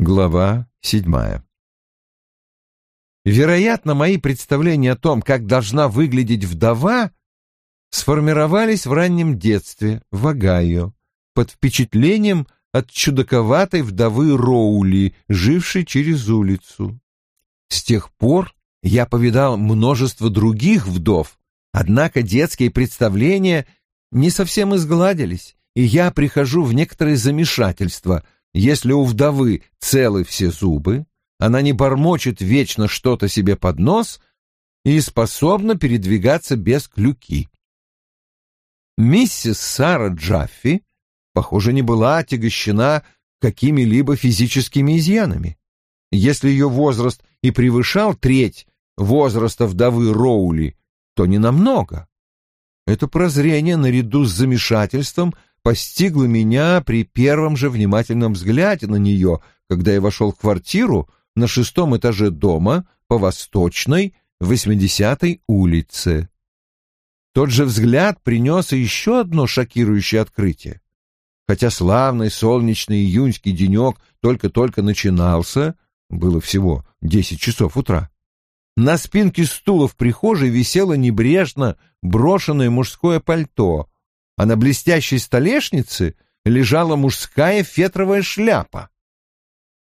Глава седьмая. Вероятно, мои представления о том, как должна выглядеть вдова, сформировались в раннем детстве в Огайо под впечатлением от чудаковатой вдовы Роули, жившей через улицу. С тех пор я повидал множество других вдов, однако детские представления не совсем изгладились, и я прихожу в некоторые замешательство – если у вдовы целы все зубы, она не бормочет вечно что-то себе под нос и способна передвигаться без клюки. Миссис Сара Джаффи, похоже, не была отягощена какими-либо физическими изъянами. Если ее возраст и превышал треть возраста вдовы Роули, то не намного. Это прозрение наряду с замешательством – постигла меня при первом же внимательном взгляде на нее, когда я вошел в квартиру на шестом этаже дома по Восточной, 80-й улице. Тот же взгляд принес еще одно шокирующее открытие. Хотя славный солнечный июньский денек только-только начинался, было всего 10 часов утра, на спинке стула в прихожей висело небрежно брошенное мужское пальто, а на блестящей столешнице лежала мужская фетровая шляпа.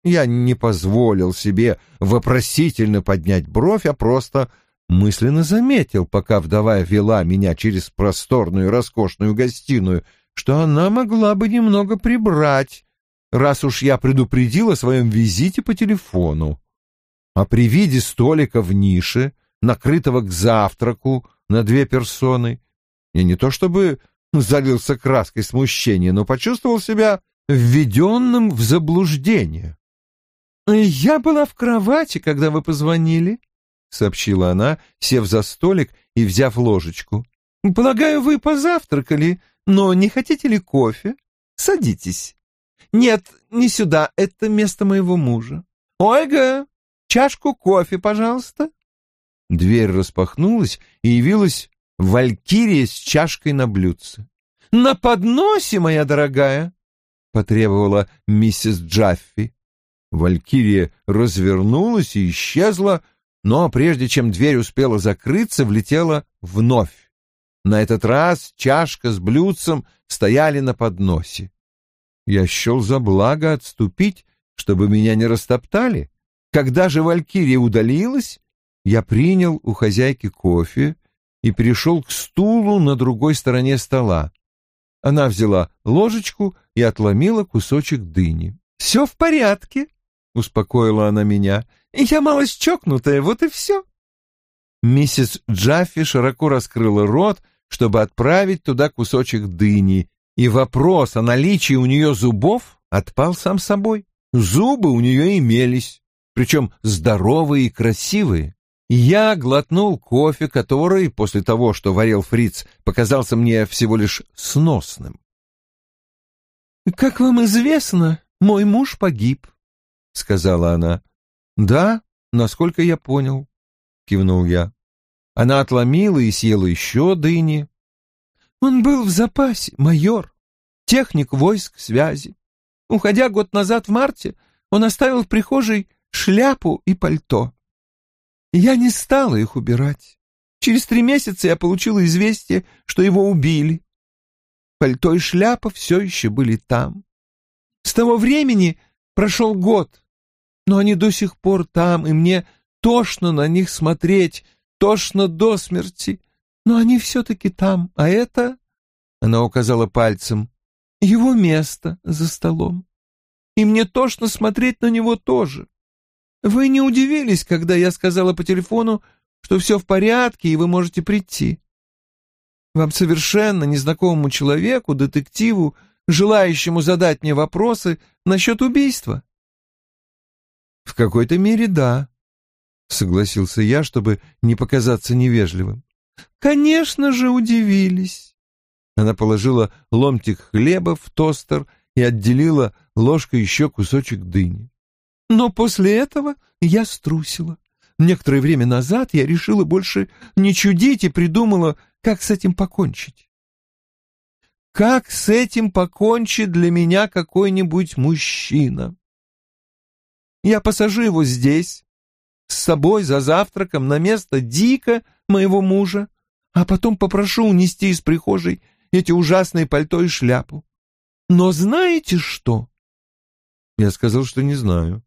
Я не позволил себе вопросительно поднять бровь, а просто мысленно заметил, пока вдова вела меня через просторную роскошную гостиную, что она могла бы немного прибрать, раз уж я предупредил о своем визите по телефону. А при виде столика в нише, накрытого к завтраку на две персоны, я не то чтобы залился краской смущения, но почувствовал себя введенным в заблуждение. «Я была в кровати, когда вы позвонили», — сообщила она, сев за столик и взяв ложечку. «Полагаю, вы позавтракали, но не хотите ли кофе? Садитесь». «Нет, не сюда, это место моего мужа». «Ольга, чашку кофе, пожалуйста». Дверь распахнулась, и явилась валькирия с чашкой на блюдце. «На подносе, моя дорогая!» — потребовала миссис Джаффи. Валькирия развернулась и исчезла, но прежде чем дверь успела закрыться, влетела вновь. На этот раз чашка с блюдцем стояли на подносе. Я счел за благо отступить, чтобы меня не растоптали. Когда же Валькирия удалилась, я принял у хозяйки кофе, и перешел к стулу на другой стороне стола. Она взяла ложечку и отломила кусочек дыни. «Все в порядке», — успокоила она меня. «Я малость чокнутая, вот и все». Миссис Джаффи широко раскрыла рот, чтобы отправить туда кусочек дыни, и вопрос о наличии у нее зубов отпал сам собой. Зубы у нее имелись, причем здоровые и красивые. Я глотнул кофе, который, после того, что варил фриц, показался мне всего лишь сносным. «Как вам известно, мой муж погиб», — сказала она. «Да, насколько я понял», — кивнул я. Она отломила и съела еще дыни. «Он был в запасе, майор, техник войск связи. Уходя год назад в марте, он оставил в прихожей шляпу и пальто. Я не стала их убирать. Через три месяца я получила известие, что его убили. Пальто и шляпа все еще были там. С того времени прошел год, но они до сих пор там, и мне тошно на них смотреть, тошно до смерти. Но они все-таки там, а это...» Она указала пальцем. «Его место за столом. И мне тошно смотреть на него тоже. Вы не удивились, когда я сказала по телефону, что все в порядке и вы можете прийти. Вам совершенно незнакомому человеку, детективу, желающему задать мне вопросы насчет убийства. В какой-то мере да, согласился я, чтобы не показаться невежливым. Конечно же, удивились. Она положила ломтик хлеба в тостер и отделила ложкой еще кусочек дыни. Но после этого я струсила. Некоторое время назад я решила больше не чудить и придумала, как с этим покончить. Как с этим покончит для меня какой-нибудь мужчина? Я посажу его здесь, с собой за завтраком на место Дика, моего мужа, а потом попрошу унести из прихожей эти ужасные пальто и шляпу. Но знаете что? Я сказал, что не знаю.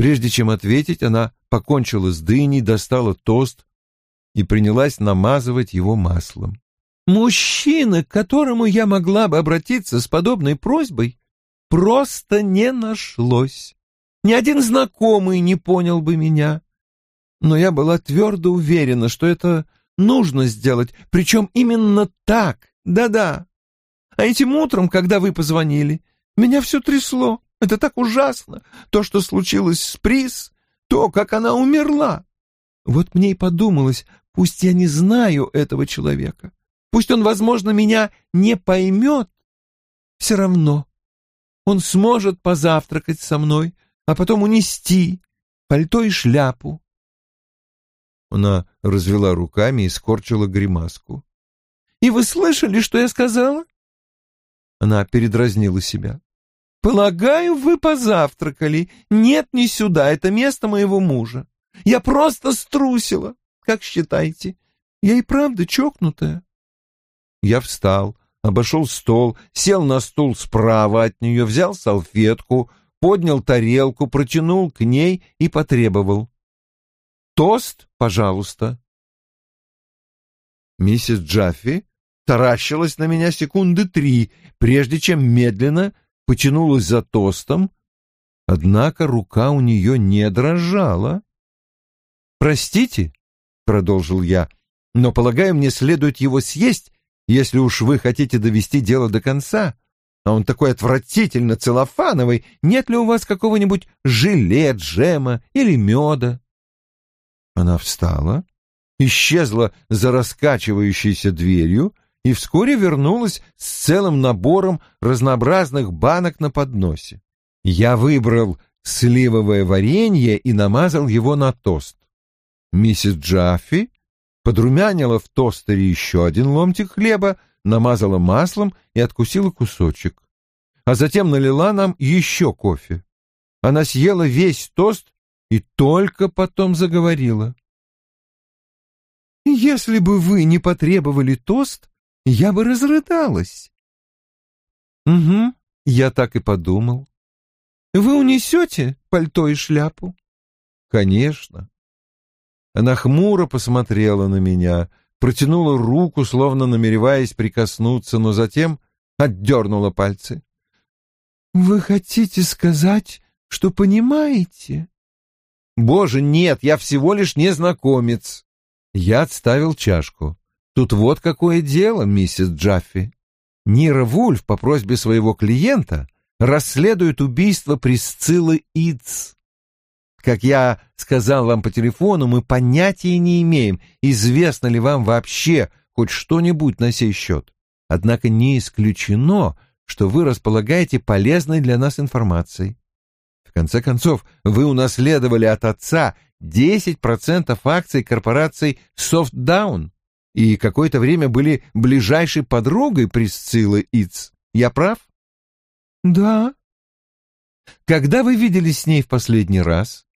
Прежде чем ответить, она покончила с дыней, достала тост и принялась намазывать его маслом. «Мужчина, к которому я могла бы обратиться с подобной просьбой, просто не нашлось. Ни один знакомый не понял бы меня. Но я была твердо уверена, что это нужно сделать, причем именно так, да-да. А этим утром, когда вы позвонили, меня все трясло. Это так ужасно. То, что случилось с Прис, то, как она умерла. Вот мне и подумалось, пусть я не знаю этого человека, пусть он, возможно, меня не поймет, все равно он сможет позавтракать со мной, а потом унести пальто и шляпу. Она развела руками и скорчила гримаску. «И вы слышали, что я сказала?» Она передразнила себя. «Полагаю, вы позавтракали. Нет, не сюда, это место моего мужа. Я просто струсила, как считаете. Я и правда чокнутая». Я встал, обошел стол, сел на стул справа от нее, взял салфетку, поднял тарелку, протянул к ней и потребовал. «Тост, пожалуйста». Миссис Джаффи таращилась на меня секунды три, прежде чем медленно потянулась за тостом, однако рука у нее не дрожала. «Простите», — продолжил я, — «но, полагаю, мне следует его съесть, если уж вы хотите довести дело до конца. А он такой отвратительно целлофановый. Нет ли у вас какого-нибудь желе, джема или меда?» Она встала, исчезла за раскачивающейся дверью, и вскоре вернулась с целым набором разнообразных банок на подносе. Я выбрал сливовое варенье и намазал его на тост. Миссис Джаффи подрумянила в тостере еще один ломтик хлеба, намазала маслом и откусила кусочек. А затем налила нам еще кофе. Она съела весь тост и только потом заговорила. «Если бы вы не потребовали тост, я бы разрыдалась. Угу, я так и подумал. Вы унесете пальто и шляпу? Конечно. Она хмуро посмотрела на меня, протянула руку, словно намереваясь прикоснуться, но затем отдернула пальцы. Вы хотите сказать, что понимаете? Боже, нет, я всего лишь незнакомец. Я отставил чашку. Тут вот какое дело, миссис Джаффи. Нира Вульф по просьбе своего клиента расследует убийство Присциллы Иц. Как я сказал вам по телефону, мы понятия не имеем, известно ли вам вообще хоть что-нибудь на сей счет. Однако не исключено, что вы располагаете полезной для нас информацией. В конце концов, вы унаследовали от отца 10% акций корпорации «Софтдаун», и какое-то время были ближайшей подругой Присциллы Иц. Я прав? Да. Когда вы виделись с ней в последний раз?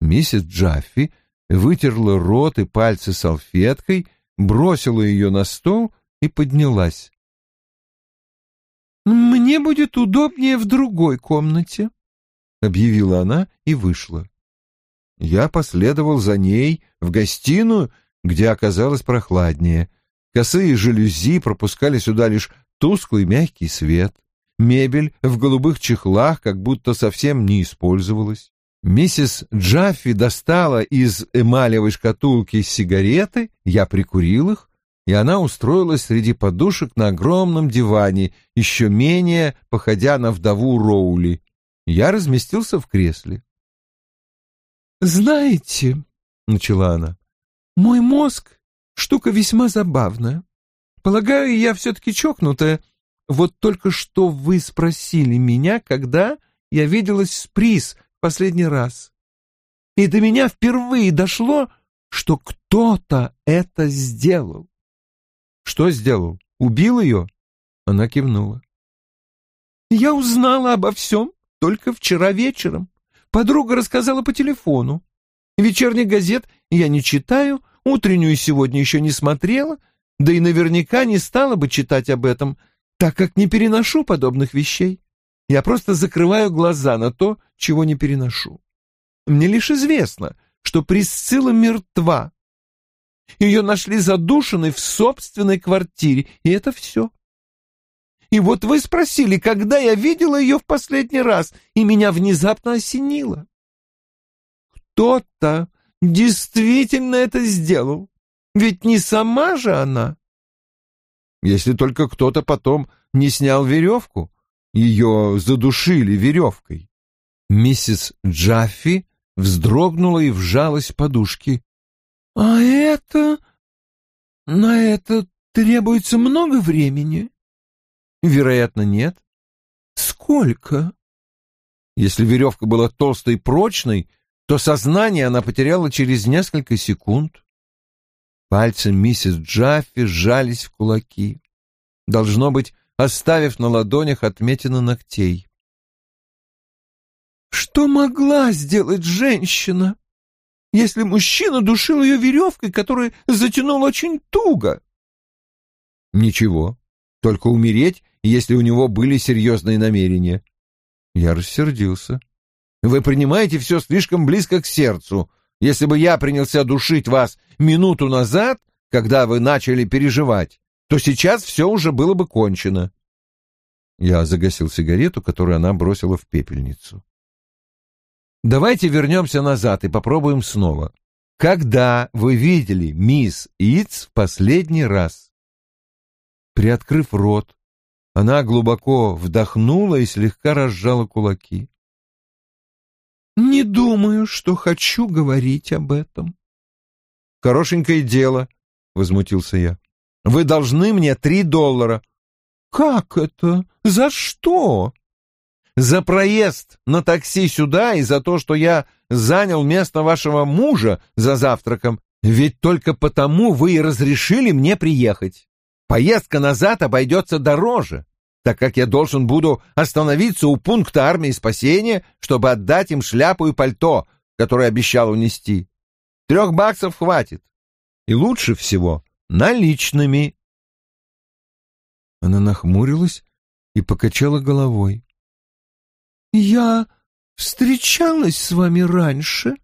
Миссис Джаффи вытерла рот и пальцы салфеткой, бросила ее на стол и поднялась. «Мне будет удобнее в другой комнате», — объявила она и вышла. Я последовал за ней в гостиную где оказалось прохладнее. Косые жалюзи пропускали сюда лишь тусклый мягкий свет. Мебель в голубых чехлах как будто совсем не использовалась. Миссис Джаффи достала из эмалевой шкатулки сигареты, я прикурил их, и она устроилась среди подушек на огромном диване, еще менее походя на вдову Роули. Я разместился в кресле. «Знаете», — начала она, мой мозг — штука весьма забавная. Полагаю, я все-таки чокнутая. Вот только что вы спросили меня, когда я виделась с приз в последний раз. И до меня впервые дошло, что кто-то это сделал. Что сделал? Убил ее? Она кивнула. Я узнала обо всем только вчера вечером. Подруга рассказала по телефону. Вечерних газет я не читаю, утреннюю сегодня еще не смотрела, да и наверняка не стала бы читать об этом, так как не переношу подобных вещей. Я просто закрываю глаза на то, чего не переношу. Мне лишь известно, что Присцилла мертва. Ее нашли задушенной в собственной квартире, и это все. И вот вы спросили, когда я видела ее в последний раз, и меня внезапно осенило. Кто-то действительно это сделал. Ведь не сама же она. Если только кто-то потом не снял веревку. Ее задушили веревкой. Миссис Джаффи вздрогнула и вжалась в подушки. — А это... на это требуется много времени? — Вероятно, нет. — Сколько? Если веревка была толстой и прочной, то сознание она потеряла через несколько секунд. Пальцы миссис Джаффи сжались в кулаки, должно быть, оставив на ладонях отметины ногтей. Что могла сделать женщина, если мужчина душил ее веревкой, которую затянул очень туго? Ничего, только умереть, если у него были серьезные намерения. Я рассердился. Вы принимаете все слишком близко к сердцу. Если бы я принялся душить вас минуту назад, когда вы начали переживать, то сейчас все уже было бы кончено». Я загасил сигарету, которую она бросила в пепельницу. «Давайте вернемся назад и попробуем снова. Когда вы видели мисс Иц в последний раз?» Приоткрыв рот, она глубоко вдохнула и слегка разжала кулаки. Не думаю, что хочу говорить об этом. Хорошенькое дело, возмутился я. Вы должны мне три доллара. Как это? За что? За проезд на такси сюда и за то, что я занял место вашего мужа за завтраком. Ведь только потому вы и разрешили мне приехать. Поездка назад обойдется дороже так как я должен буду остановиться у пункта армии спасения, чтобы отдать им шляпу и пальто, которое обещал унести. Трех баксов хватит. И лучше всего наличными. Она нахмурилась и покачала головой. «Я встречалась с вами раньше?»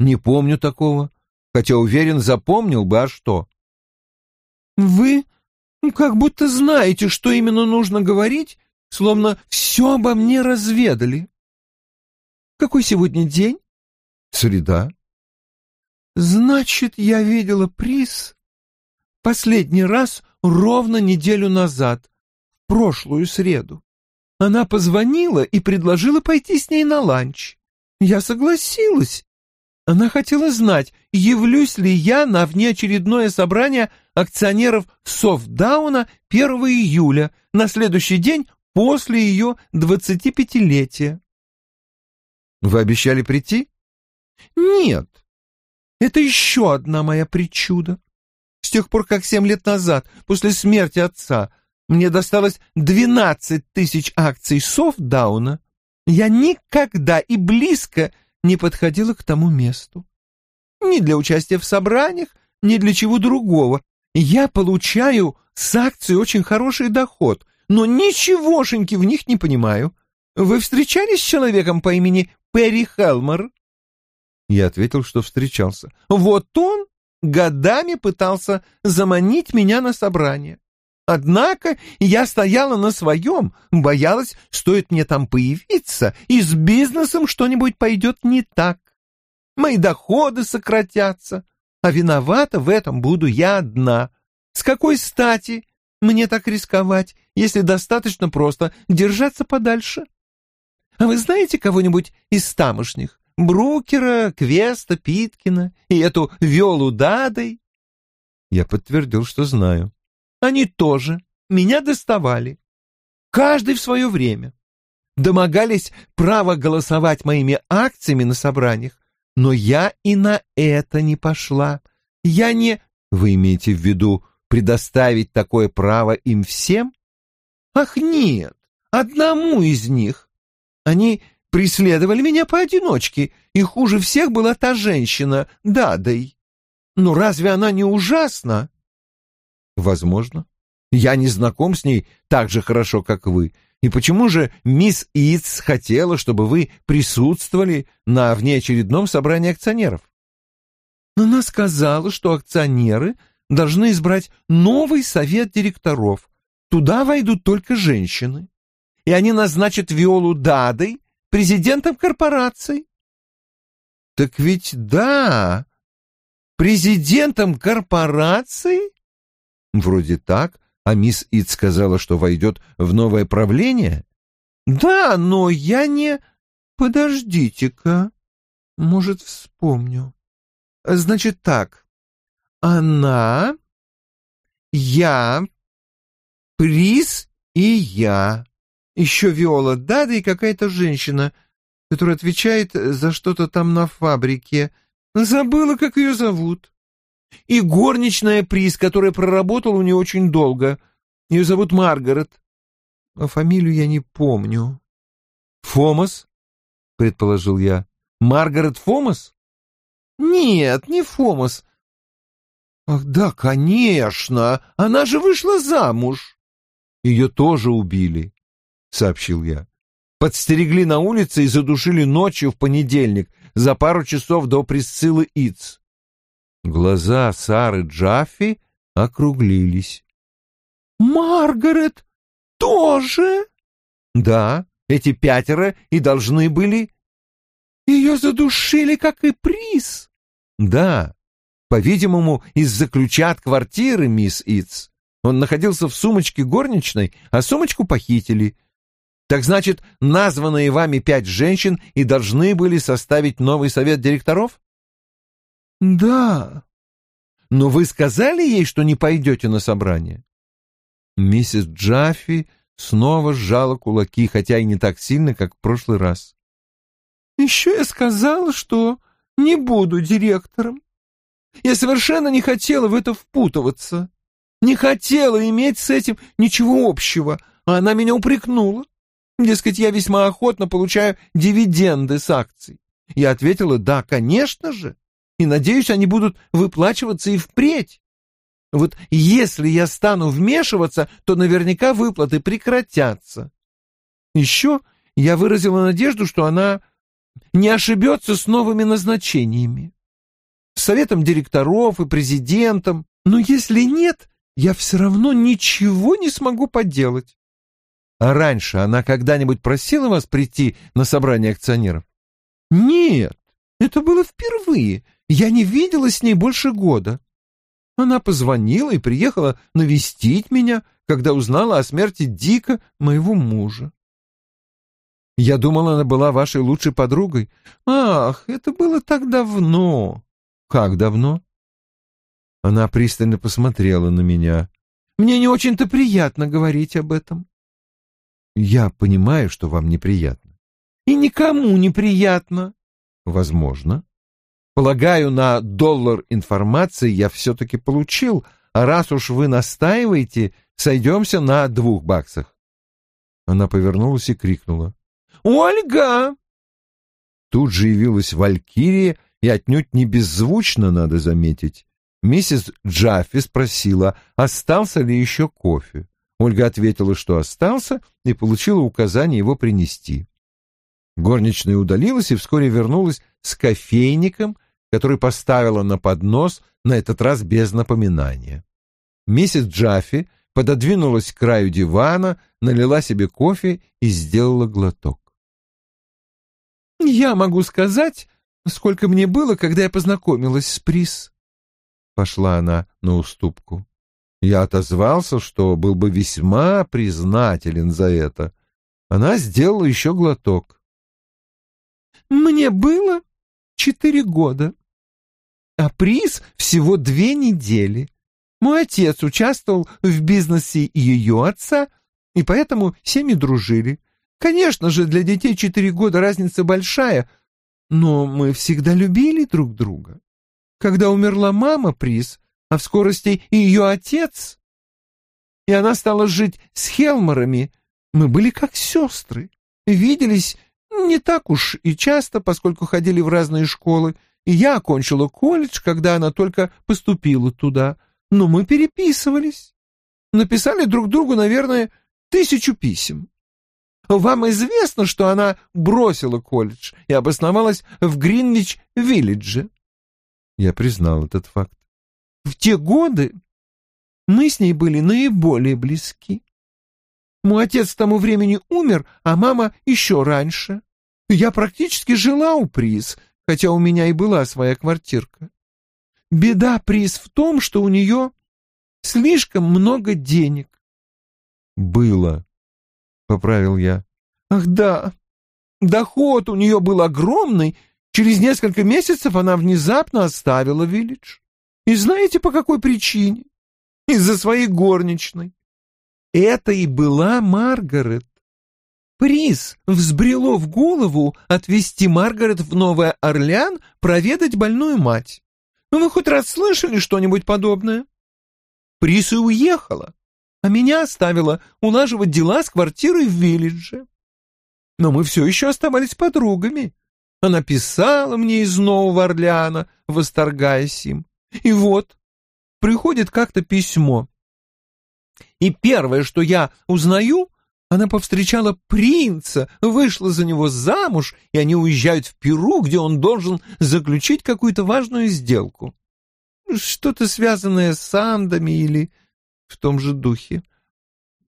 «Не помню такого, хотя, уверен, запомнил бы, а что?» «Вы «Как будто знаете, что именно нужно говорить, словно все обо мне разведали». «Какой сегодня день?» «Среда». «Значит, я видела приз последний раз ровно неделю назад, в прошлую среду. Она позвонила и предложила пойти с ней на ланч. Я согласилась она хотела знать, явлюсь ли я на внеочередное собрание акционеров Софтдауна 1 июля, на следующий день после ее 25-летия. Вы обещали прийти? Нет. Это еще одна моя причуда. С тех пор, как семь лет назад, после смерти отца, мне досталось 12 тысяч акций Софтдауна, я никогда и близко не не подходила к тому месту. Ни для участия в собраниях, ни для чего другого. Я получаю с акций очень хороший доход, но ничегошеньки в них не понимаю. Вы встречались с человеком по имени Перри Хелмер?» Я ответил, что встречался. «Вот он годами пытался заманить меня на собрание. Однако я стояла на своем, боялась, стоит мне там появиться, и с бизнесом что-нибудь пойдет не так. Мои доходы сократятся, а виновата в этом буду я одна. С какой стати мне так рисковать, если достаточно просто держаться подальше? А вы знаете кого-нибудь из тамошних? Брукера, Квеста, Питкина и эту Виолу Дадой? Я подтвердил, что знаю. Они тоже меня доставали. Каждый в свое время. Домогались права голосовать моими акциями на собраниях, но я и на это не пошла. Я не... Вы имеете в виду предоставить такое право им всем? Ах, нет, одному из них. Они преследовали меня поодиночке, и хуже всех была та женщина, Дадай. Ну разве она не ужасна? Возможно. Я не знаком с ней так же хорошо, как вы. И почему же мисс Итс хотела, чтобы вы присутствовали на внеочередном собрании акционеров? Она сказала, что акционеры должны избрать новый совет директоров. Туда войдут только женщины. И они назначат Виолу Дадой президентом корпорации. Так ведь да, президентом корпорации? Вроде так, а мисс Ид сказала, что войдет в новое правление? Да, но я не... Подождите-ка. Может, вспомню. Значит так. Она... Я... Приз и я. Еще Виола Дада и какая-то женщина, которая отвечает за что-то там на фабрике. Забыла, как ее зовут и горничная Приз, которая проработала у нее очень долго. Ее зовут Маргарет. А фамилию я не помню. Фомас, предположил я. Маргарет Фомас? Нет, не Фомас. Ах, да, конечно. Она же вышла замуж. Ее тоже убили, сообщил я. Подстерегли на улице и задушили ночью в понедельник за пару часов до Присциллы Иц. Глаза Сары Джаффи округлились. «Маргарет тоже?» «Да, эти пятеро и должны были...» «Ее задушили, как и приз?» «Да, по-видимому, из-за ключа от квартиры, мисс Итс. Он находился в сумочке горничной, а сумочку похитили. Так значит, названные вами пять женщин и должны были составить новый совет директоров?» «Да». «Но вы сказали ей, что не пойдете на собрание?» Миссис Джаффи снова сжала кулаки, хотя и не так сильно, как в прошлый раз. «Еще я сказала, что не буду директором. Я совершенно не хотела в это впутываться. Не хотела иметь с этим ничего общего, а она меня упрекнула. Дескать, я весьма охотно получаю дивиденды с акций. Я ответила, да, конечно же и, надеюсь, они будут выплачиваться и впредь. Вот если я стану вмешиваться, то наверняка выплаты прекратятся. Еще я выразила надежду, что она не ошибется с новыми назначениями. Советом директоров и президентом. Но если нет, я все равно ничего не смогу поделать. А раньше она когда-нибудь просила вас прийти на собрание акционеров? Нет, это было впервые, я не видела с ней больше года. Она позвонила и приехала навестить меня, когда узнала о смерти Дика, моего мужа. Я думала, она была вашей лучшей подругой. Ах, это было так давно. Как давно? Она пристально посмотрела на меня. Мне не очень-то приятно говорить об этом. Я понимаю, что вам неприятно. И никому неприятно. Возможно. Полагаю, на доллар информации я все-таки получил, а раз уж вы настаиваете, сойдемся на двух баксах. Она повернулась и крикнула. «Ольга!» Тут же явилась Валькирия, и отнюдь не беззвучно, надо заметить. Миссис Джаффи спросила, остался ли еще кофе. Ольга ответила, что остался, и получила указание его принести. Горничная удалилась и вскоре вернулась с кофейником который поставила на поднос, на этот раз без напоминания. Миссис Джаффи пододвинулась к краю дивана, налила себе кофе и сделала глоток. «Я могу сказать, сколько мне было, когда я познакомилась с Прис», — пошла она на уступку. Я отозвался, что был бы весьма признателен за это. Она сделала еще глоток. «Мне было четыре года», а приз всего две недели. Мой отец участвовал в бизнесе ее отца, и поэтому всеми дружили. Конечно же, для детей четыре года разница большая, но мы всегда любили друг друга. Когда умерла мама приз, а в скорости и ее отец, и она стала жить с Хелморами, мы были как сестры, виделись не так уж и часто, поскольку ходили в разные школы, я окончила колледж, когда она только поступила туда, но мы переписывались. Написали друг другу, наверное, тысячу писем. Вам известно, что она бросила колледж и обосновалась в Гринвич-Виллидже?» Я признал этот факт. «В те годы мы с ней были наиболее близки. Мой отец к тому времени умер, а мама еще раньше. Я практически жила у Приз, хотя у меня и была своя квартирка. Беда приз в том, что у нее слишком много денег. «Было», — поправил я. «Ах, да. Доход у нее был огромный. Через несколько месяцев она внезапно оставила Виллидж. И знаете, по какой причине? Из-за своей горничной. Это и была Маргарет приз взбрело в голову отвезти Маргарет в Новый Орлеан проведать больную мать. Ну, вы хоть раз слышали что-нибудь подобное? Приз и уехала, а меня оставила улаживать дела с квартирой в Виллидже. Но мы все еще оставались подругами. Она писала мне из Нового Орлеана, восторгаясь им. И вот, приходит как-то письмо. И первое, что я узнаю, она повстречала принца, вышла за него замуж, и они уезжают в Перу, где он должен заключить какую-то важную сделку. Что-то связанное с андами или в том же духе.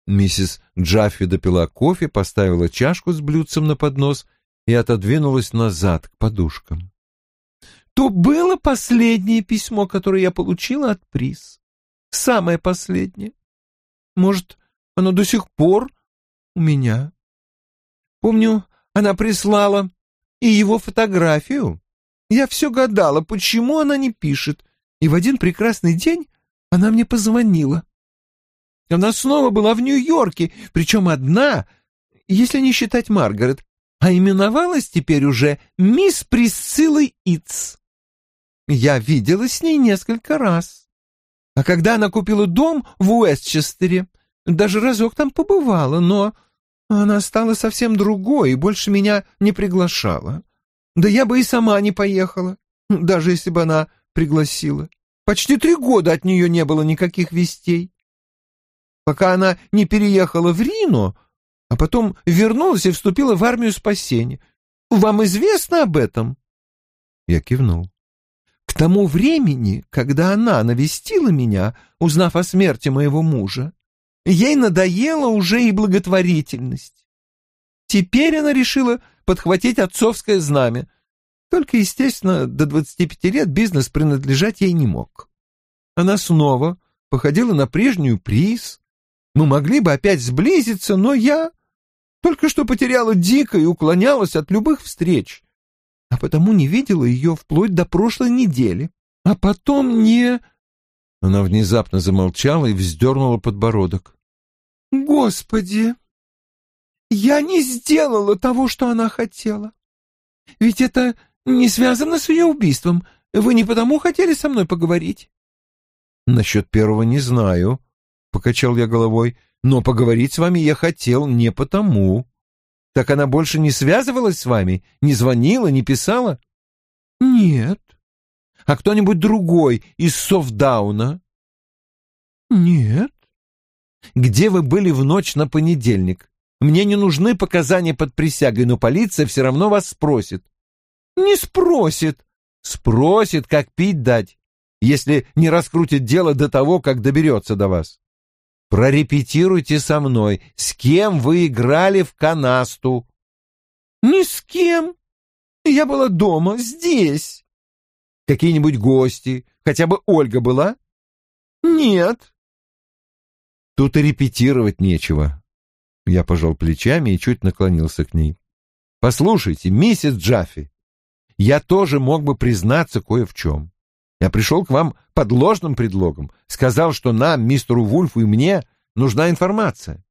Миссис Джаффи допила кофе, поставила чашку с блюдцем на поднос и отодвинулась назад к подушкам. То было последнее письмо, которое я получила от приз. Самое последнее. Может, оно до сих пор у меня. Помню, она прислала и его фотографию. Я все гадала, почему она не пишет, и в один прекрасный день она мне позвонила. Она снова была в Нью-Йорке, причем одна, если не считать Маргарет, а именовалась теперь уже мисс Присциллы Иц. Я видела с ней несколько раз. А когда она купила дом в Уэстчестере, даже разок там побывала, но а она стала совсем другой и больше меня не приглашала. Да я бы и сама не поехала, даже если бы она пригласила. Почти три года от нее не было никаких вестей. Пока она не переехала в Рино, а потом вернулась и вступила в армию спасения. Вам известно об этом? Я кивнул. К тому времени, когда она навестила меня, узнав о смерти моего мужа, Ей надоела уже и благотворительность. Теперь она решила подхватить отцовское знамя. Только, естественно, до 25 лет бизнес принадлежать ей не мог. Она снова походила на прежнюю приз. Мы могли бы опять сблизиться, но я только что потеряла дико и уклонялась от любых встреч, а потому не видела ее вплоть до прошлой недели. А потом не... Она внезапно замолчала и вздернула подбородок. Господи! Я не сделала того, что она хотела. Ведь это не связано с ее убийством. Вы не потому хотели со мной поговорить? Насчет первого не знаю, — покачал я головой, — но поговорить с вами я хотел не потому. Так она больше не связывалась с вами? Не звонила, не писала? Нет. А кто-нибудь другой из Софдауна? Нет где вы были в ночь на понедельник. Мне не нужны показания под присягой, но полиция все равно вас спросит». «Не спросит». «Спросит, как пить дать, если не раскрутит дело до того, как доберется до вас». «Прорепетируйте со мной, с кем вы играли в канасту?» «Ни с кем. Я была дома, здесь». «Какие-нибудь гости? Хотя бы Ольга была?» «Нет, Тут и репетировать нечего. Я пожал плечами и чуть наклонился к ней. Послушайте, миссис Джаффи, я тоже мог бы признаться кое в чем. Я пришел к вам под ложным предлогом, сказал, что нам, мистеру Вульфу и мне, нужна информация.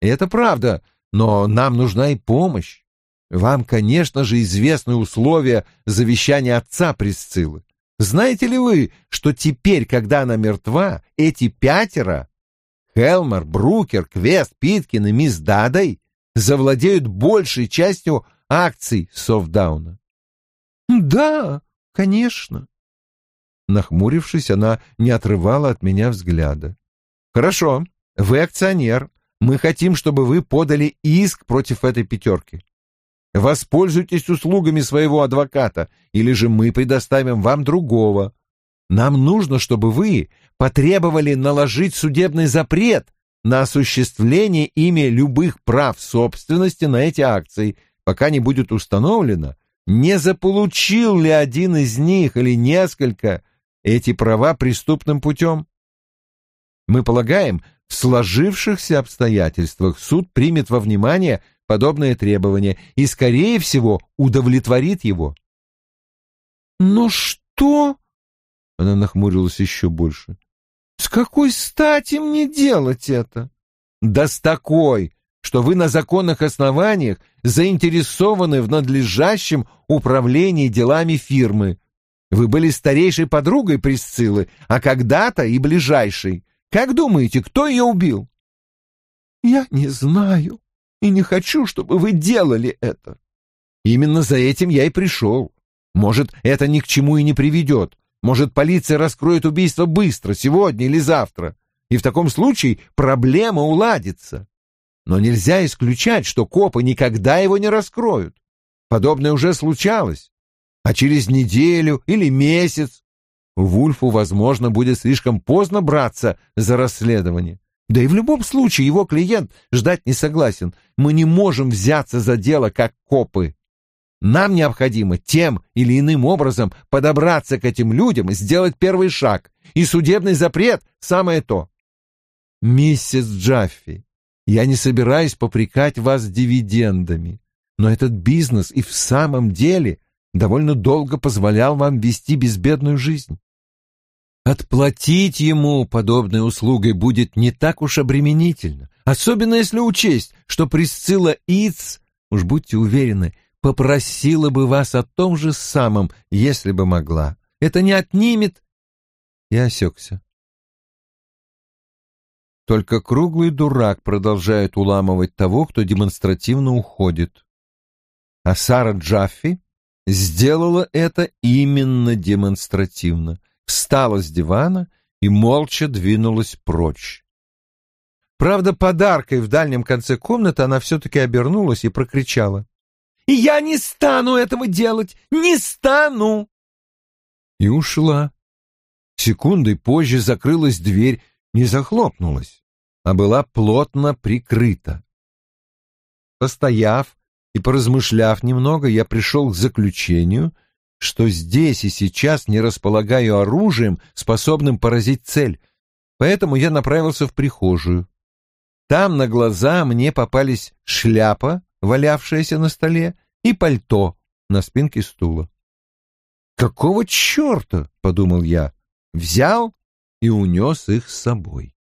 И это правда, но нам нужна и помощь. Вам, конечно же, известны условия завещания отца Присциллы. Знаете ли вы, что теперь, когда она мертва, эти пятеро Хелмер, Брукер, Квест, Питкин и мисс Дадай завладеют большей частью акций Софдауна. «Да, конечно». Нахмурившись, она не отрывала от меня взгляда. «Хорошо, вы акционер. Мы хотим, чтобы вы подали иск против этой пятерки. Воспользуйтесь услугами своего адвоката, или же мы предоставим вам другого. Нам нужно, чтобы вы потребовали наложить судебный запрет на осуществление ими любых прав собственности на эти акции, пока не будет установлено, не заполучил ли один из них или несколько эти права преступным путем. Мы полагаем, в сложившихся обстоятельствах суд примет во внимание подобное требование и, скорее всего, удовлетворит его. «Но что?» — она нахмурилась еще больше. С какой стати мне делать это? Да с такой, что вы на законных основаниях заинтересованы в надлежащем управлении делами фирмы. Вы были старейшей подругой Присциллы, а когда-то и ближайшей. Как думаете, кто ее убил? Я не знаю и не хочу, чтобы вы делали это. Именно за этим я и пришел. Может, это ни к чему и не приведет. Может, полиция раскроет убийство быстро, сегодня или завтра, и в таком случае проблема уладится. Но нельзя исключать, что копы никогда его не раскроют. Подобное уже случалось. А через неделю или месяц Вульфу, возможно, будет слишком поздно браться за расследование. Да и в любом случае его клиент ждать не согласен. Мы не можем взяться за дело, как копы. Нам необходимо тем или иным образом подобраться к этим людям и сделать первый шаг. И судебный запрет — самое то. Миссис Джаффи, я не собираюсь попрекать вас дивидендами, но этот бизнес и в самом деле довольно долго позволял вам вести безбедную жизнь. Отплатить ему подобной услугой будет не так уж обременительно, особенно если учесть, что Присцилла Иц, уж будьте уверены, попросила бы вас о том же самом, если бы могла. Это не отнимет...» Я осекся. Только круглый дурак продолжает уламывать того, кто демонстративно уходит. А Сара Джаффи сделала это именно демонстративно. Встала с дивана и молча двинулась прочь. Правда, подаркой в дальнем конце комнаты она все-таки обернулась и прокричала. И я не стану этого делать! Не стану!» И ушла. Секундой позже закрылась дверь, не захлопнулась, а была плотно прикрыта. Постояв и поразмышляв немного, я пришел к заключению, что здесь и сейчас не располагаю оружием, способным поразить цель, поэтому я направился в прихожую. Там на глаза мне попались шляпа валявшееся на столе, и пальто на спинке стула. «Какого черта?» — подумал я. Взял и унес их с собой.